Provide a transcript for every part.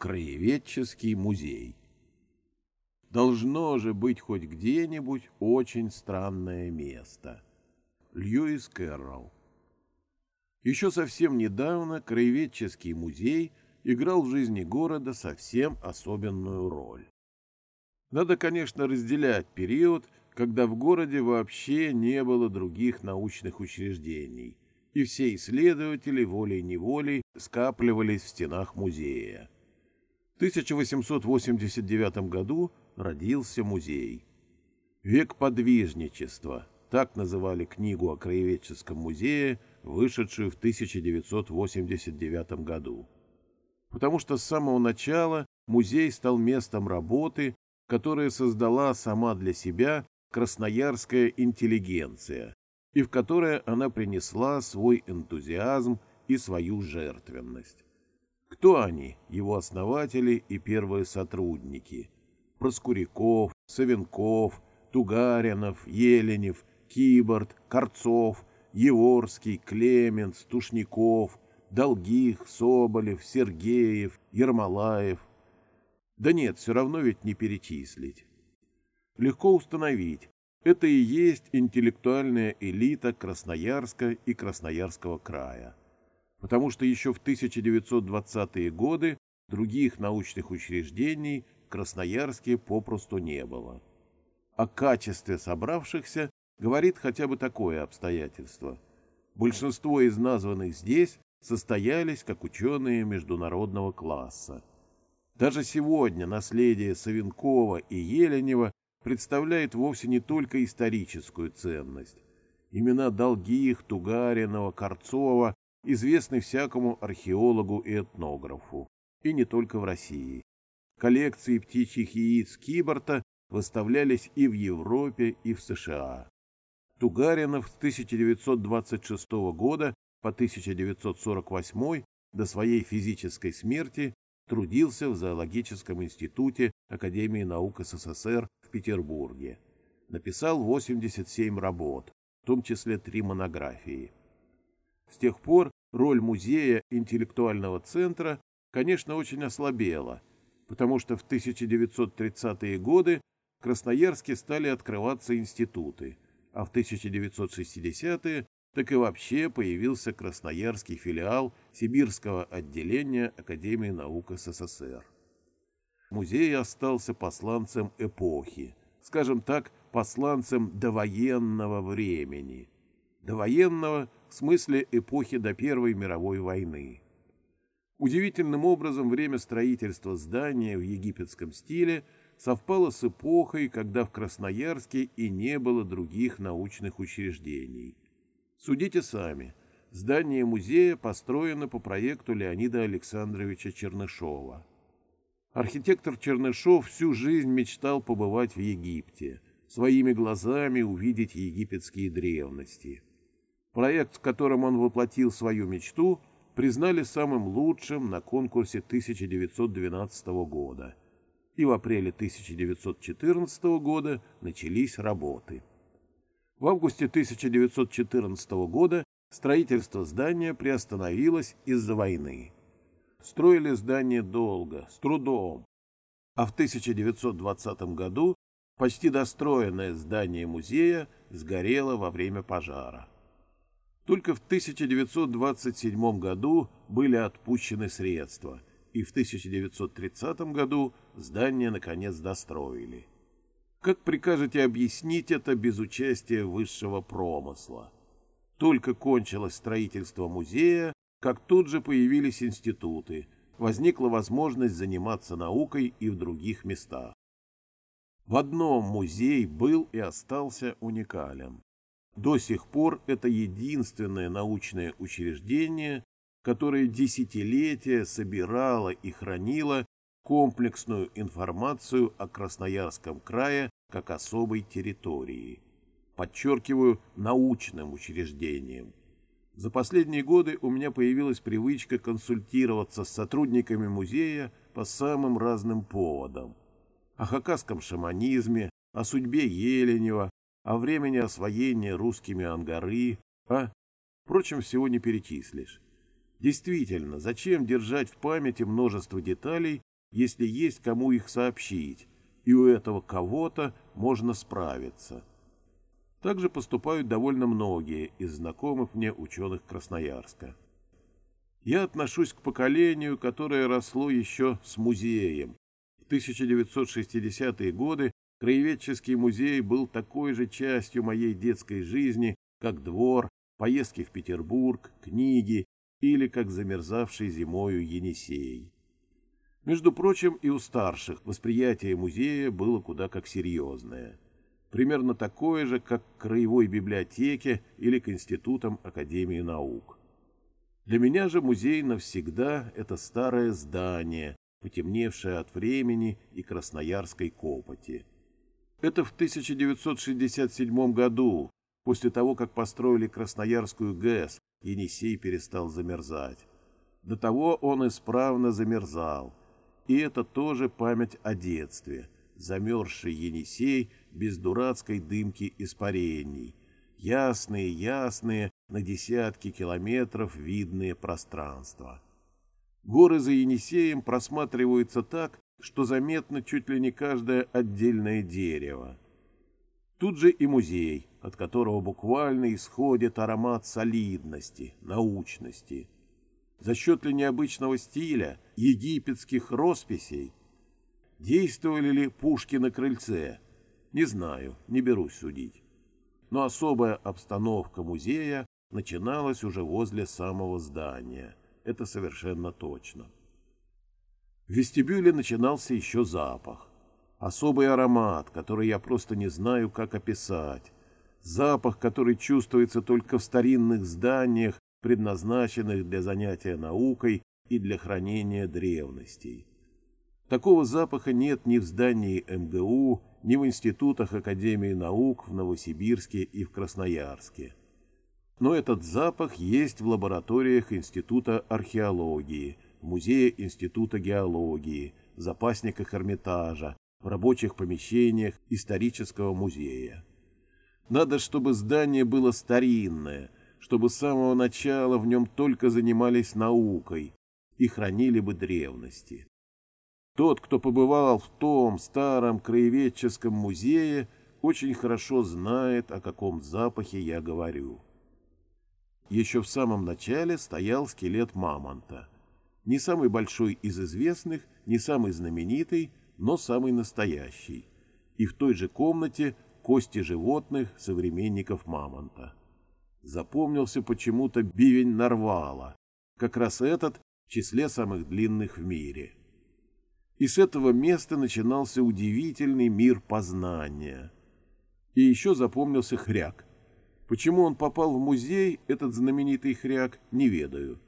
Краеведческий музей. Должно же быть хоть где-нибудь очень странное место. Льюис Кэрролл. Еще совсем недавно Краеведческий музей играл в жизни города совсем особенную роль. Надо, конечно, разделять период, когда в городе вообще не было других научных учреждений, и все исследователи волей-неволей скапливались в стенах музея. 1889 году родился музей. «Век подвижничества» — так называли книгу о краеведческом музее, вышедшую в 1989 году. Потому что с самого начала музей стал местом работы, которое создала сама для себя красноярская интеллигенция, и в которое она принесла свой энтузиазм и свою жертвенность. Кто они, его основатели и первые сотрудники? Проскуряков, Савенков, Тугаринов, Еленев, Киборд, Корцов, Еворский, Клеменц, Тушников, Долгих, Соболев, Сергеев, Ермолаев. Да нет, все равно ведь не перечислить. Легко установить, это и есть интеллектуальная элита Красноярска и Красноярского края потому что еще в 1920-е годы других научных учреждений в Красноярске попросту не было. О качестве собравшихся говорит хотя бы такое обстоятельство. Большинство из названных здесь состоялись как ученые международного класса. Даже сегодня наследие Савенкова и Еленева представляет вовсе не только историческую ценность. Имена Долгих, Тугаринова, Корцова известный всякому археологу и этнографу, и не только в России. Коллекции птичьих яиц Киборта выставлялись и в Европе, и в США. Тугаринов с 1926 года по 1948 до своей физической смерти трудился в зоологическом институте Академии наук СССР в Петербурге. Написал 87 работ, в том числе три монографии. С тех пор роль музея интеллектуального центра, конечно, очень ослабела, потому что в 1930-е годы в Красноярске стали открываться институты, а в 1960-е так и вообще появился красноярский филиал Сибирского отделения Академии наук СССР. Музей остался посланцем эпохи, скажем так, посланцем довоенного времени. Довоенного – в смысле эпохи до Первой мировой войны. Удивительным образом время строительства здания в египетском стиле совпало с эпохой, когда в Красноярске и не было других научных учреждений. Судите сами. Здание музея построено по проекту Леонида Александровича Чернышова. Архитектор Чернышов всю жизнь мечтал побывать в Египте, своими глазами увидеть египетские древности. Проект, в котором он воплотил свою мечту, признали самым лучшим на конкурсе 1912 года. И в апреле 1914 года начались работы. В августе 1914 года строительство здания приостановилось из-за войны. Строили здание долго, с трудом. А в 1920 году почти достроенное здание музея сгорело во время пожара. Только в 1927 году были отпущены средства, и в 1930 году здание наконец достроили. Как прикажете объяснить это без участия высшего промысла? Только кончилось строительство музея, как тут же появились институты, возникла возможность заниматься наукой и в других местах. В одном музей был и остался уникален. До сих пор это единственное научное учреждение, которое десятилетия собирало и хранило комплексную информацию о Красноярском крае как особой территории. Подчеркиваю, научным учреждением. За последние годы у меня появилась привычка консультироваться с сотрудниками музея по самым разным поводам. О хакасском шаманизме, о судьбе Еленева, о времени освоения русскими Ангары, а, впрочем, всего не перечислишь. Действительно, зачем держать в памяти множество деталей, если есть кому их сообщить, и у этого кого-то можно справиться. Так же поступают довольно многие из знакомых мне ученых Красноярска. Я отношусь к поколению, которое росло еще с музеем. В 1960-е годы краеведческий музей был такой же частью моей детской жизни, как двор, поездки в Петербург, книги или как замерзавший зимою Енисей. Между прочим, и у старших восприятие музея было куда как серьезное. Примерно такое же, как к краевой библиотеке или к институтам Академии наук. Для меня же музей навсегда – это старое здание, потемневшее от времени и красноярской копоти. Это в 1967 году, после того, как построили Красноярскую ГЭС, Енисей перестал замерзать. До того он исправно замерзал. И это тоже память о детстве, замерзший Енисей без дурацкой дымки испарений. Ясные, ясные, на десятки километров видные пространства. Горы за Енисеем просматриваются так, что заметно чуть ли не каждое отдельное дерево. Тут же и музей, от которого буквально исходит аромат солидности, научности. За счет ли необычного стиля, египетских росписей? Действовали ли пушки на крыльце? Не знаю, не берусь судить. Но особая обстановка музея начиналась уже возле самого здания. Это совершенно точно. В вестибюле начинался еще запах. Особый аромат, который я просто не знаю, как описать. Запах, который чувствуется только в старинных зданиях, предназначенных для занятия наукой и для хранения древностей. Такого запаха нет ни в здании МГУ, ни в институтах Академии наук в Новосибирске и в Красноярске. Но этот запах есть в лабораториях Института археологии, Музея Института геологии, запасниках Эрмитажа, в рабочих помещениях исторического музея. Надо, чтобы здание было старинное, чтобы с самого начала в нем только занимались наукой и хранили бы древности. Тот, кто побывал в том старом краеведческом музее, очень хорошо знает, о каком запахе я говорю. Еще в самом начале стоял скелет мамонта. Не самый большой из известных, не самый знаменитый, но самый настоящий. И в той же комнате кости животных, современников мамонта. Запомнился почему-то бивень Нарвала, как раз этот в числе самых длинных в мире. И с этого места начинался удивительный мир познания. И еще запомнился хряк, Почему он попал в музей, этот знаменитый хряк, не ведаю.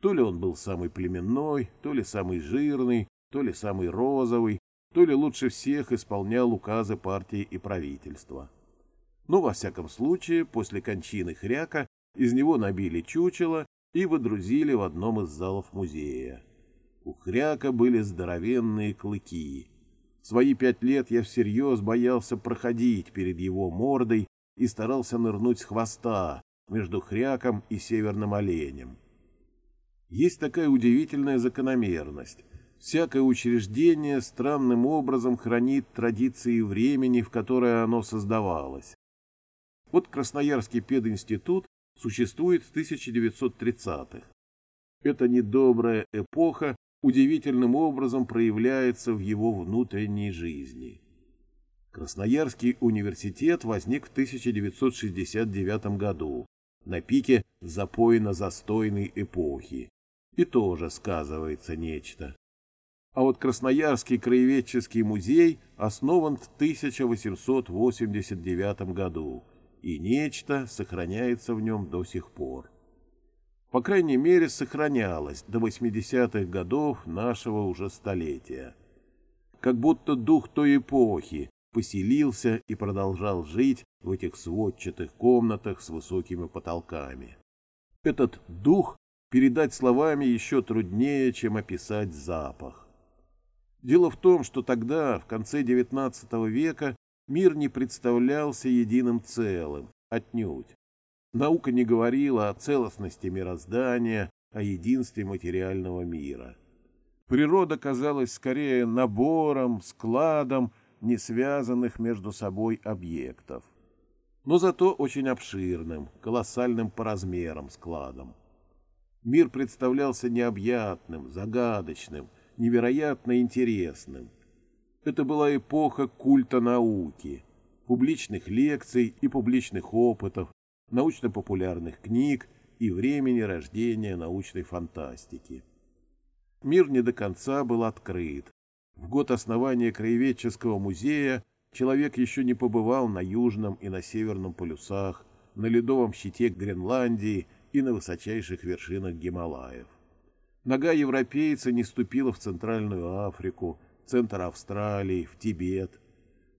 То ли он был самый племенной, то ли самый жирный, то ли самый розовый, то ли лучше всех исполнял указы партии и правительства. Но, во всяком случае, после кончины хряка из него набили чучело и выдрузили в одном из залов музея. У хряка были здоровенные клыки. Свои пять лет я всерьез боялся проходить перед его мордой и старался нырнуть с хвоста между хряком и северным оленем. Есть такая удивительная закономерность. Всякое учреждение странным образом хранит традиции времени, в которое оно создавалось. Вот Красноярский пединститут существует с 1930-х. Эта недобрая эпоха удивительным образом проявляется в его внутренней жизни. Красноярский университет возник в 1969 году, на пике запойно-застойной эпохи. И тоже сказывается нечто. А вот Красноярский краеведческий музей основан в 1889 году, и нечто сохраняется в нем до сих пор. По крайней мере, сохранялось до 80-х годов нашего уже столетия. Как будто дух той эпохи, поселился и продолжал жить в этих сводчатых комнатах с высокими потолками. Этот дух передать словами еще труднее, чем описать запах. Дело в том, что тогда, в конце XIX века, мир не представлялся единым целым, отнюдь. Наука не говорила о целостности мироздания, о единстве материального мира. Природа казалась скорее набором, складом не связанных между собой объектов. Но зато очень обширным, колоссальным по размерам складом. Мир представлялся необъятным, загадочным, невероятно интересным. Это была эпоха культа науки, публичных лекций и публичных опытов, научно-популярных книг и времени рождения научной фантастики. Мир не до конца был открыт. В год основания Краеведческого музея человек еще не побывал на южном и на северном полюсах, на ледовом щите Гренландии и на высочайших вершинах Гималаев. Нога европейца не ступила в Центральную Африку, центр Австралии, в Тибет.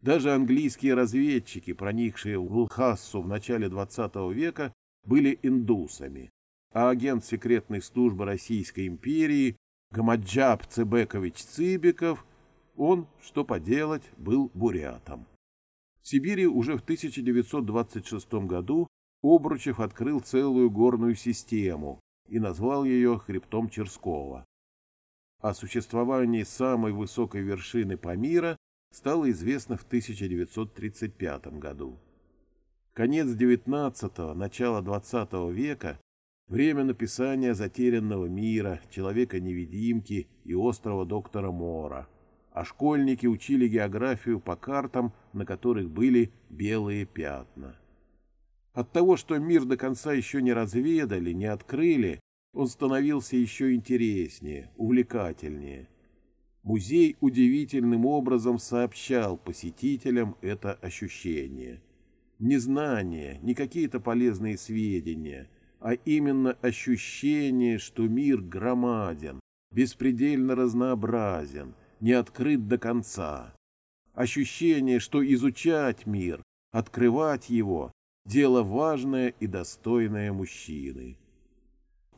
Даже английские разведчики, проникшие в Лхассу в начале XX века, были индусами, а агент секретной службы Российской империи Гамаджаб Цебекович Цыбиков, он, что поделать, был бурятом. В Сибири уже в 1926 году Обручев открыл целую горную систему и назвал ее хребтом Черского. О существовании самой высокой вершины Памира стало известно в 1935 году. Конец XIX – начало XX века – время написания «Затерянного мира», «Человека-невидимки» и «Острова доктора Мора», а школьники учили географию по картам, на которых были белые пятна. От того, что мир до конца еще не разведали, не открыли, он становился еще интереснее, увлекательнее. Музей удивительным образом сообщал посетителям это ощущение. Не знания, не какие-то полезные сведения, а именно ощущение, что мир громаден, беспредельно разнообразен, не открыт до конца. Ощущение, что изучать мир, открывать его – дело важное и достойное мужчины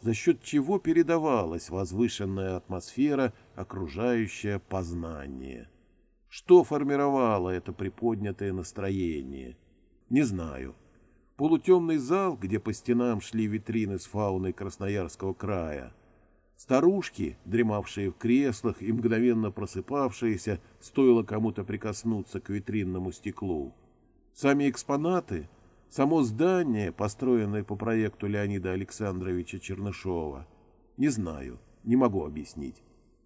за счет чего передавалась возвышенная атмосфера, окружающая познание. Что формировало это приподнятое настроение? Не знаю. Полутемный зал, где по стенам шли витрины с фауной Красноярского края. Старушки, дремавшие в креслах и мгновенно просыпавшиеся, стоило кому-то прикоснуться к витринному стеклу. Сами экспонаты — Само здание, построенное по проекту Леонида Александровича Чернышова, не знаю, не могу объяснить,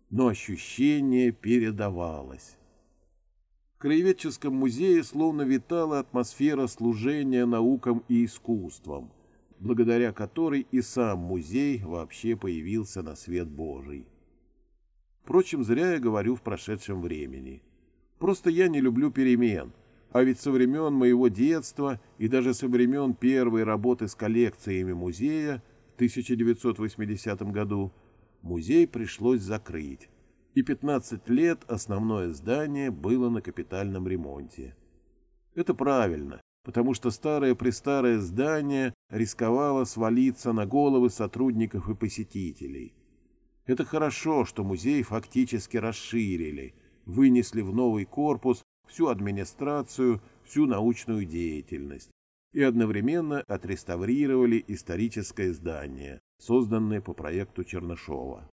но ощущение передавалось. В Краеведческом музее словно витала атмосфера служения наукам и искусствам, благодаря которой и сам музей вообще появился на свет Божий. Впрочем, зря я говорю в прошедшем времени. Просто я не люблю перемен — а ведь со времен моего детства и даже со времен первой работы с коллекциями музея в 1980 году музей пришлось закрыть, и 15 лет основное здание было на капитальном ремонте. Это правильно, потому что старое-престарое здание рисковало свалиться на головы сотрудников и посетителей. Это хорошо, что музей фактически расширили, вынесли в новый корпус всю администрацию, всю научную деятельность и одновременно отреставрировали историческое здание, созданное по проекту Чернышова.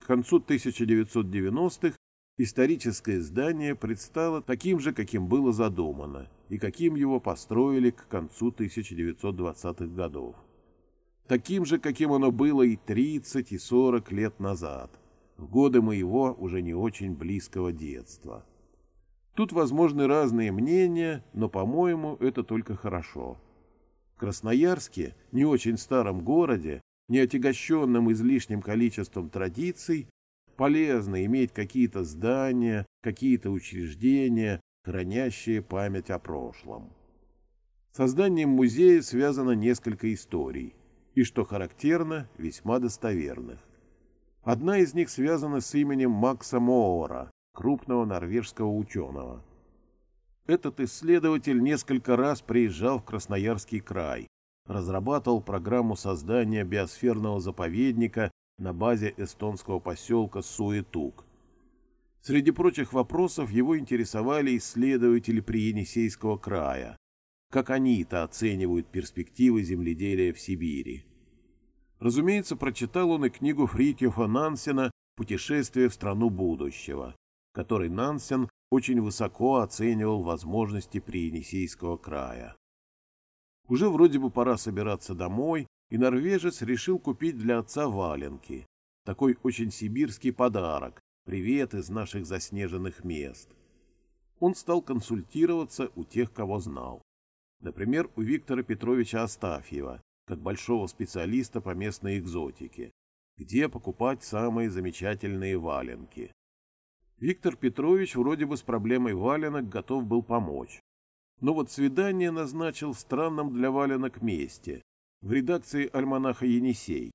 К концу 1990-х историческое здание предстало таким же, каким было задумано, и каким его построили к концу 1920-х годов. Таким же, каким оно было и 30, и 40 лет назад, в годы моего уже не очень близкого детства. Тут возможны разные мнения, но, по-моему, это только хорошо. В Красноярске, не очень старом городе, не отягощенном излишним количеством традиций, полезно иметь какие-то здания, какие-то учреждения, хранящие память о прошлом. С созданием музея связано несколько историй, и, что характерно, весьма достоверных. Одна из них связана с именем Макса Моора, крупного норвежского ученого. Этот исследователь несколько раз приезжал в Красноярский край, разрабатывал программу создания биосферного заповедника на базе эстонского поселка Суетук. Среди прочих вопросов его интересовали исследователи Приенисейского края, как они-то оценивают перспективы земледелия в Сибири. Разумеется, прочитал он и книгу Фритьофа Нансена «Путешествие в страну будущего», который Нансен очень высоко оценивал возможности Приенисейского края. Уже вроде бы пора собираться домой, и норвежец решил купить для отца валенки. Такой очень сибирский подарок, привет из наших заснеженных мест. Он стал консультироваться у тех, кого знал. Например, у Виктора Петровича Астафьева, как большого специалиста по местной экзотике, где покупать самые замечательные валенки. Виктор Петрович вроде бы с проблемой валенок готов был помочь. Но вот свидание назначил в странном для валенок месте, в редакции альманаха «Енисей».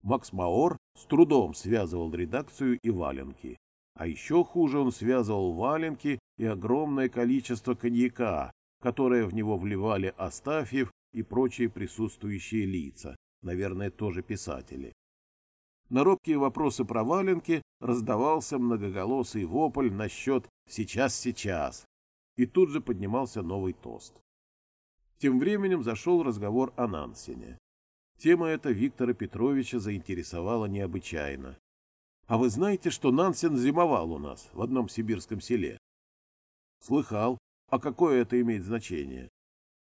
Макс Маор с трудом связывал редакцию и валенки. А еще хуже он связывал валенки и огромное количество коньяка, которое в него вливали Астафьев и прочие присутствующие лица, наверное, тоже писатели. На робкие вопросы про валенки раздавался многоголосый вопль насчет «сейчас-сейчас», и тут же поднимался новый тост. Тем временем зашел разговор о Нансене. Тема эта Виктора Петровича заинтересовала необычайно. «А вы знаете, что Нансен зимовал у нас в одном сибирском селе?» «Слыхал. А какое это имеет значение?»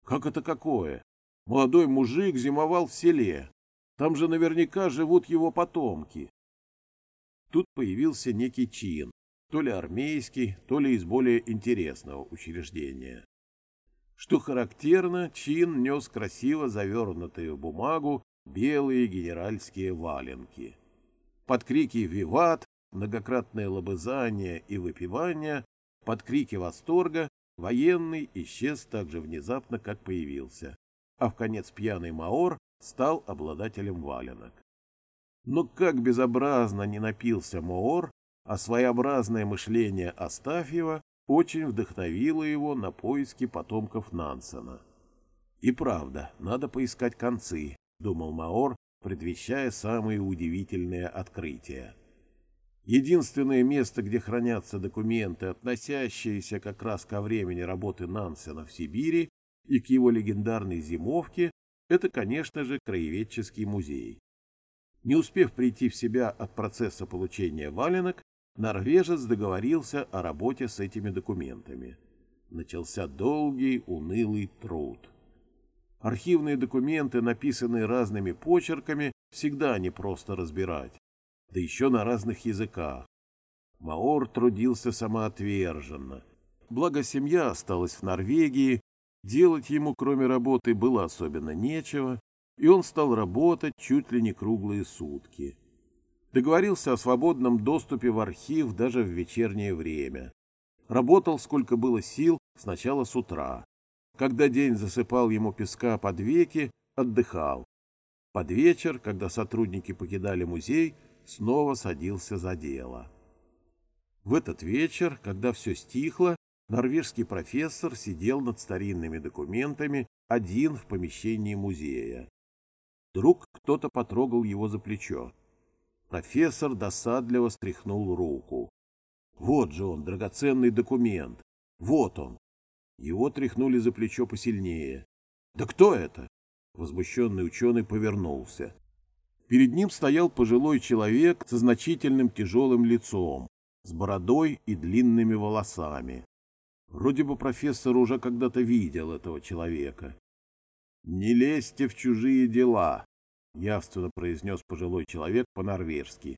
«Как это какое? Молодой мужик зимовал в селе. Там же наверняка живут его потомки». Тут появился некий чин, то ли армейский, то ли из более интересного учреждения. Что характерно, чин нес красиво завернутые в бумагу белые генеральские валенки. Под крики «Виват!», многократное лобызание и выпивание, под крики восторга военный исчез так же внезапно, как появился, а в конец пьяный Маор стал обладателем валенок. Но как безобразно не напился Маор, а своеобразное мышление Астафьева очень вдохновило его на поиски потомков Нансена. «И правда, надо поискать концы», — думал Маор, предвещая самые удивительные открытия. Единственное место, где хранятся документы, относящиеся как раз ко времени работы Нансена в Сибири и к его легендарной зимовке, это, конечно же, краеведческий музей. Не успев прийти в себя от процесса получения валенок, норвежец договорился о работе с этими документами. Начался долгий, унылый труд. Архивные документы, написанные разными почерками, всегда непросто разбирать, да еще на разных языках. Маор трудился самоотверженно. Благо семья осталась в Норвегии, делать ему кроме работы было особенно нечего, и он стал работать чуть ли не круглые сутки. Договорился о свободном доступе в архив даже в вечернее время. Работал, сколько было сил, сначала с утра. Когда день засыпал ему песка под веки, отдыхал. Под вечер, когда сотрудники покидали музей, снова садился за дело. В этот вечер, когда все стихло, норвежский профессор сидел над старинными документами один в помещении музея. Вдруг кто-то потрогал его за плечо. Профессор досадливо стряхнул руку. Вот же он, драгоценный документ. Вот он. Его тряхнули за плечо посильнее. «Да кто это?» Возмущенный ученый повернулся. Перед ним стоял пожилой человек со значительным тяжелым лицом, с бородой и длинными волосами. Вроде бы профессор уже когда-то видел этого человека. «Не лезьте в чужие дела», явственно произнес пожилой человек по-норвежски.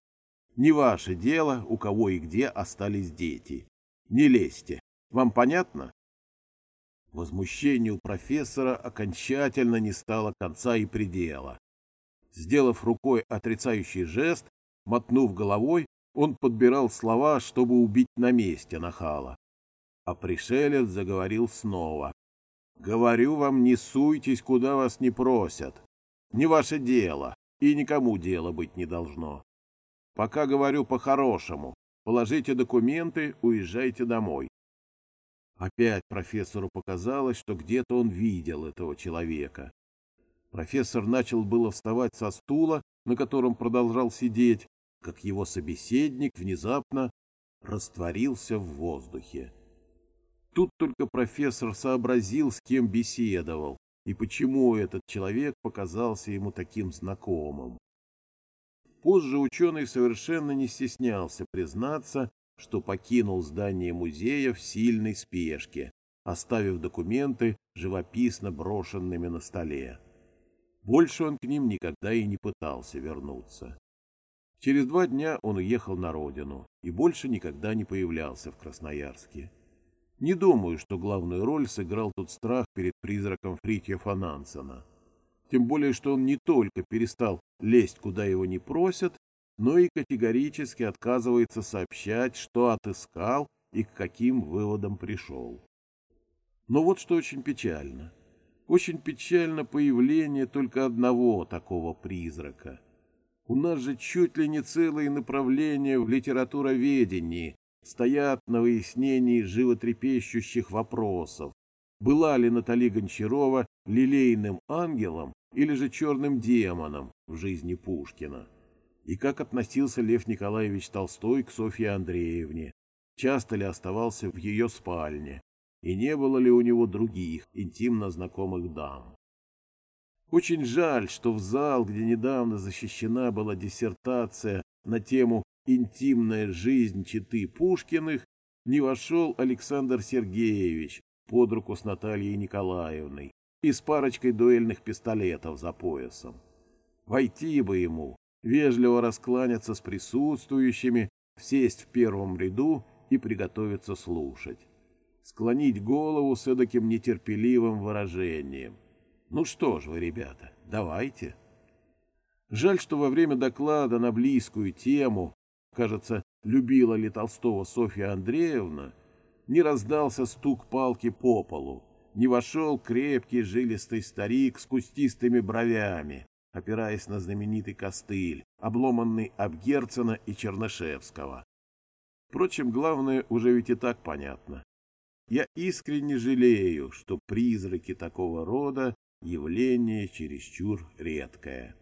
Не ваше дело, у кого и где остались дети. Не лезьте. Вам понятно? Возмущению профессора окончательно не стало конца и предела. Сделав рукой отрицающий жест, мотнув головой, он подбирал слова, чтобы убить на месте нахала. А пришелец заговорил снова. «Говорю вам, не суйтесь, куда вас не просят. Не ваше дело, и никому дело быть не должно. Пока говорю по-хорошему. Положите документы, уезжайте домой. Опять профессору показалось, что где-то он видел этого человека. Профессор начал было вставать со стула, на котором продолжал сидеть, как его собеседник внезапно растворился в воздухе. Тут только профессор сообразил, с кем беседовал, и почему этот человек показался ему таким знакомым. Позже ученый совершенно не стеснялся признаться, что покинул здание музея в сильной спешке, оставив документы живописно брошенными на столе. Больше он к ним никогда и не пытался вернуться. Через два дня он уехал на родину и больше никогда не появлялся в Красноярске. Не думаю, что главную роль сыграл тут страх перед призраком Фритьефа Нансена. Тем более, что он не только перестал лезть, куда его не просят, но и категорически отказывается сообщать, что отыскал и к каким выводам пришел. Но вот что очень печально. Очень печально появление только одного такого призрака. У нас же чуть ли не целые направления в литературоведении стоят на выяснении животрепещущих вопросов. Была ли Натали Гончарова лилейным ангелом или же черным демоном в жизни Пушкина? И как относился Лев Николаевич Толстой к Софье Андреевне? Часто ли оставался в ее спальне? и не было ли у него других интимно знакомых дам. Очень жаль, что в зал, где недавно защищена была диссертация на тему «Интимная жизнь читы Пушкиных», не вошел Александр Сергеевич под руку с Натальей Николаевной и с парочкой дуэльных пистолетов за поясом. Войти бы ему, вежливо раскланяться с присутствующими, сесть в первом ряду и приготовиться слушать склонить голову с эдаким нетерпеливым выражением. Ну что ж вы, ребята, давайте. Жаль, что во время доклада на близкую тему, кажется, любила ли Толстого Софья Андреевна, не раздался стук палки по полу, не вошел крепкий жилистый старик с кустистыми бровями, опираясь на знаменитый костыль, обломанный об Герцена и Чернышевского. Впрочем, главное уже ведь и так понятно. Я искренне жалею, что призраки такого рода явление чересчур редкое.